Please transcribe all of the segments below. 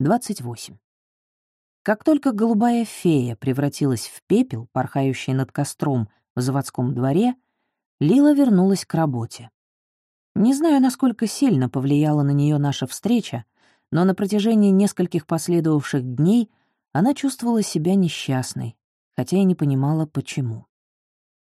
28. Как только голубая фея превратилась в пепел, порхающий над костром в заводском дворе, Лила вернулась к работе. Не знаю, насколько сильно повлияла на нее наша встреча, но на протяжении нескольких последовавших дней она чувствовала себя несчастной, хотя и не понимала, почему.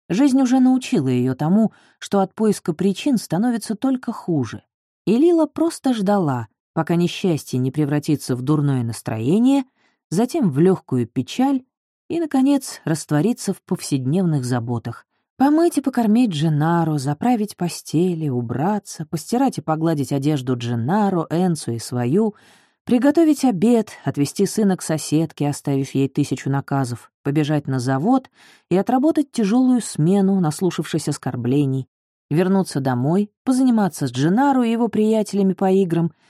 Жизнь уже научила ее тому, что от поиска причин становится только хуже. И Лила просто ждала, пока несчастье не превратится в дурное настроение, затем в легкую печаль и, наконец, раствориться в повседневных заботах. Помыть и покормить Дженаро, заправить постели, убраться, постирать и погладить одежду Дженаро, Энсу и свою, приготовить обед, отвезти сына к соседке, оставив ей тысячу наказов, побежать на завод и отработать тяжелую смену, наслушавшись оскорблений, вернуться домой, позаниматься с Дженаро и его приятелями по играм —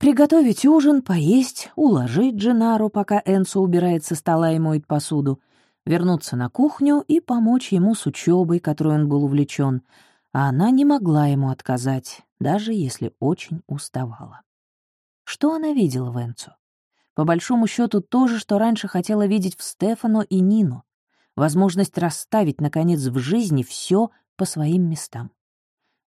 Приготовить ужин, поесть, уложить Дженару, пока Энсо убирает со стола и моет посуду, вернуться на кухню и помочь ему с учебой, которой он был увлечен, а она не могла ему отказать, даже если очень уставала. Что она видела в Энцо? По большому счету то же, что раньше хотела видеть в Стефано и Нину. Возможность расставить, наконец, в жизни все по своим местам.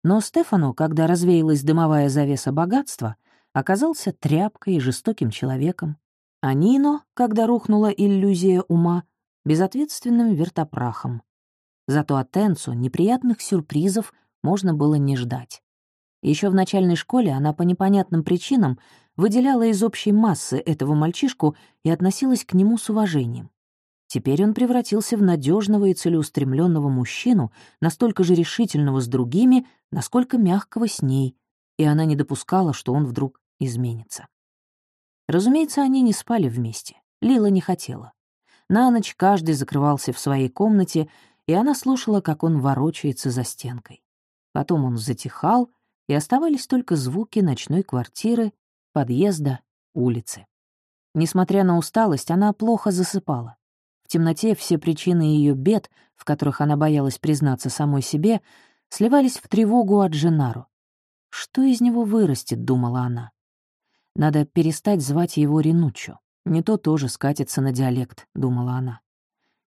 Но Стефану, когда развеялась дымовая завеса богатства, оказался тряпкой и жестоким человеком, а Нино, когда рухнула иллюзия ума, безответственным вертопрахом. Зато от Энцу неприятных сюрпризов можно было не ждать. Еще в начальной школе она по непонятным причинам выделяла из общей массы этого мальчишку и относилась к нему с уважением. Теперь он превратился в надежного и целеустремленного мужчину, настолько же решительного с другими, насколько мягкого с ней, и она не допускала, что он вдруг изменится. Разумеется, они не спали вместе. Лила не хотела. На ночь каждый закрывался в своей комнате, и она слушала, как он ворочается за стенкой. Потом он затихал, и оставались только звуки ночной квартиры, подъезда, улицы. Несмотря на усталость, она плохо засыпала. В темноте все причины ее бед, в которых она боялась признаться самой себе, сливались в тревогу от Женару. «Что из него вырастет?» — думала она. Надо перестать звать его Ренучо. Не то тоже скатится на диалект, — думала она.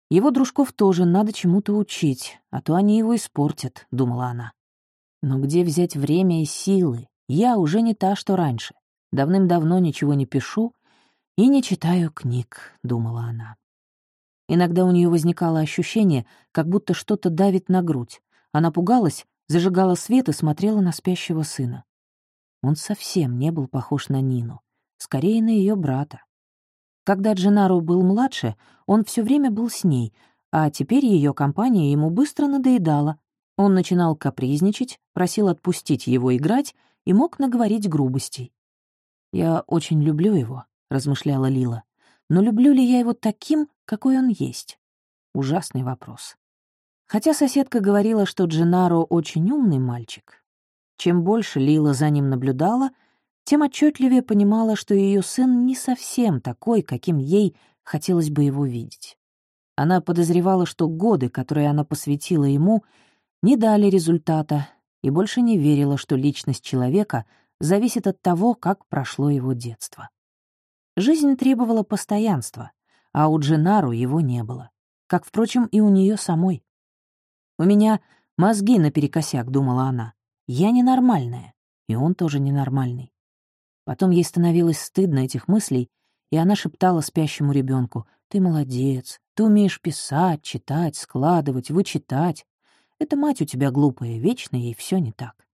Его дружков тоже надо чему-то учить, а то они его испортят, — думала она. Но где взять время и силы? Я уже не та, что раньше. Давным-давно ничего не пишу и не читаю книг, — думала она. Иногда у нее возникало ощущение, как будто что-то давит на грудь. Она пугалась, зажигала свет и смотрела на спящего сына. Он совсем не был похож на Нину, скорее на ее брата. Когда Дженару был младше, он все время был с ней, а теперь ее компания ему быстро надоедала. Он начинал капризничать, просил отпустить его играть и мог наговорить грубостей. «Я очень люблю его», — размышляла Лила. «Но люблю ли я его таким, какой он есть?» Ужасный вопрос. Хотя соседка говорила, что Дженаро очень умный мальчик, чем больше Лила за ним наблюдала, тем отчетливее понимала, что ее сын не совсем такой, каким ей хотелось бы его видеть. Она подозревала, что годы, которые она посвятила ему, не дали результата, и больше не верила, что личность человека зависит от того, как прошло его детство. Жизнь требовала постоянства, а у Дженару его не было, как, впрочем, и у нее самой. «У меня мозги наперекосяк», — думала она. Я ненормальная, и он тоже ненормальный. Потом ей становилось стыдно этих мыслей, и она шептала спящему ребенку: «Ты молодец, ты умеешь писать, читать, складывать, вычитать. Эта мать у тебя глупая, вечно ей все не так».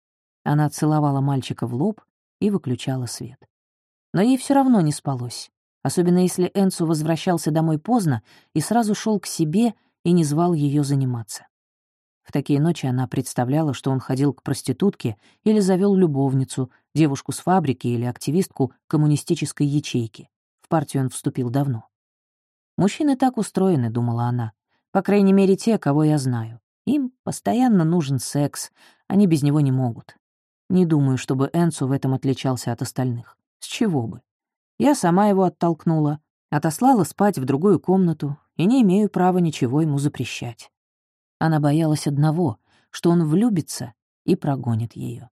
Она целовала мальчика в лоб и выключала свет. Но ей все равно не спалось, особенно если Энсу возвращался домой поздно и сразу шел к себе и не звал ее заниматься. В такие ночи она представляла, что он ходил к проститутке или завел любовницу, девушку с фабрики или активистку коммунистической ячейки. В партию он вступил давно. «Мужчины так устроены», — думала она. «По крайней мере, те, кого я знаю. Им постоянно нужен секс, они без него не могут. Не думаю, чтобы Энсу в этом отличался от остальных. С чего бы? Я сама его оттолкнула, отослала спать в другую комнату и не имею права ничего ему запрещать. Она боялась одного, что он влюбится и прогонит ее.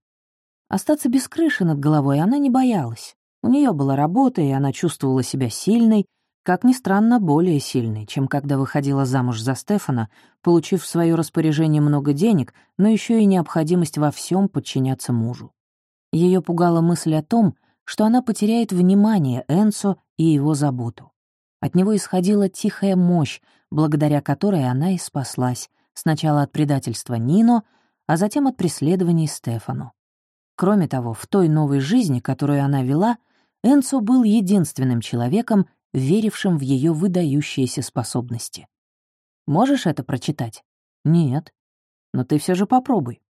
Остаться без крыши над головой она не боялась. У нее была работа, и она чувствовала себя сильной, как ни странно, более сильной, чем когда выходила замуж за Стефана, получив в свое распоряжение много денег, но еще и необходимость во всем подчиняться мужу. Ее пугала мысль о том, что она потеряет внимание Энсо и его заботу. От него исходила тихая мощь, благодаря которой она и спаслась, сначала от предательства Нино, а затем от преследований Стефану. Кроме того, в той новой жизни, которую она вела, Энцо был единственным человеком, верившим в ее выдающиеся способности. Можешь это прочитать? Нет. Но ты все же попробуй.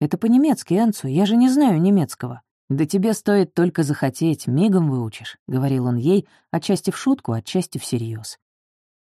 Это по-немецки, Энцо, я же не знаю немецкого. Да тебе стоит только захотеть, мигом выучишь, — говорил он ей, отчасти в шутку, отчасти всерьез.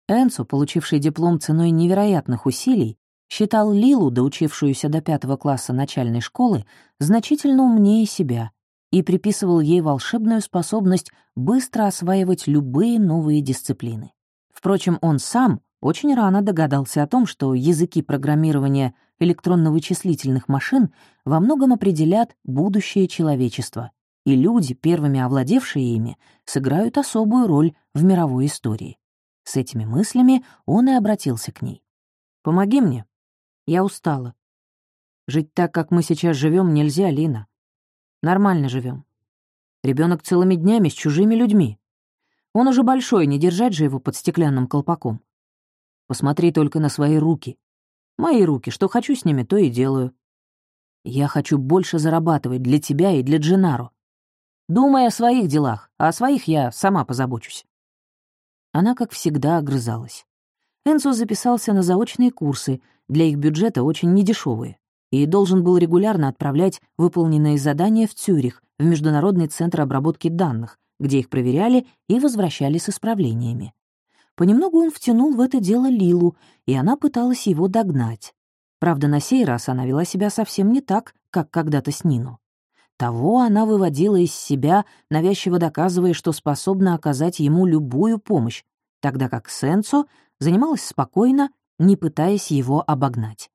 Энцо, получивший диплом ценой невероятных усилий, считал Лилу, доучившуюся до пятого класса начальной школы, значительно умнее себя и приписывал ей волшебную способность быстро осваивать любые новые дисциплины. Впрочем, он сам очень рано догадался о том, что языки программирования электронно-вычислительных машин во многом определят будущее человечества, и люди, первыми овладевшие ими, сыграют особую роль в мировой истории. С этими мыслями он и обратился к ней. «Помоги мне. Я устала. Жить так, как мы сейчас живем, нельзя, Лина. Нормально живем. Ребенок целыми днями с чужими людьми. Он уже большой, не держать же его под стеклянным колпаком. Посмотри только на свои руки. Мои руки, что хочу с ними, то и делаю. Я хочу больше зарабатывать для тебя и для Дженаро. Думай о своих делах, а о своих я сама позабочусь. Она, как всегда, огрызалась. Энцо записался на заочные курсы, для их бюджета очень недешевые и должен был регулярно отправлять выполненные задания в Цюрих, в Международный центр обработки данных, где их проверяли и возвращали с исправлениями. Понемногу он втянул в это дело Лилу, и она пыталась его догнать. Правда, на сей раз она вела себя совсем не так, как когда-то с Нину. Того она выводила из себя, навязчиво доказывая, что способна оказать ему любую помощь, тогда как Сенцо занималась спокойно, не пытаясь его обогнать.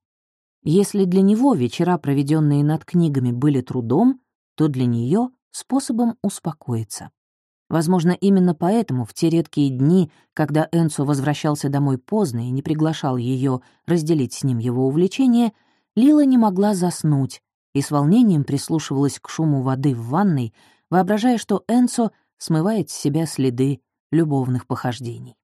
Если для него вечера, проведенные над книгами, были трудом, то для нее — способом успокоиться. Возможно, именно поэтому в те редкие дни, когда Энцо возвращался домой поздно и не приглашал ее разделить с ним его увлечение, Лила не могла заснуть и с волнением прислушивалась к шуму воды в ванной, воображая, что Энцо смывает с себя следы любовных похождений.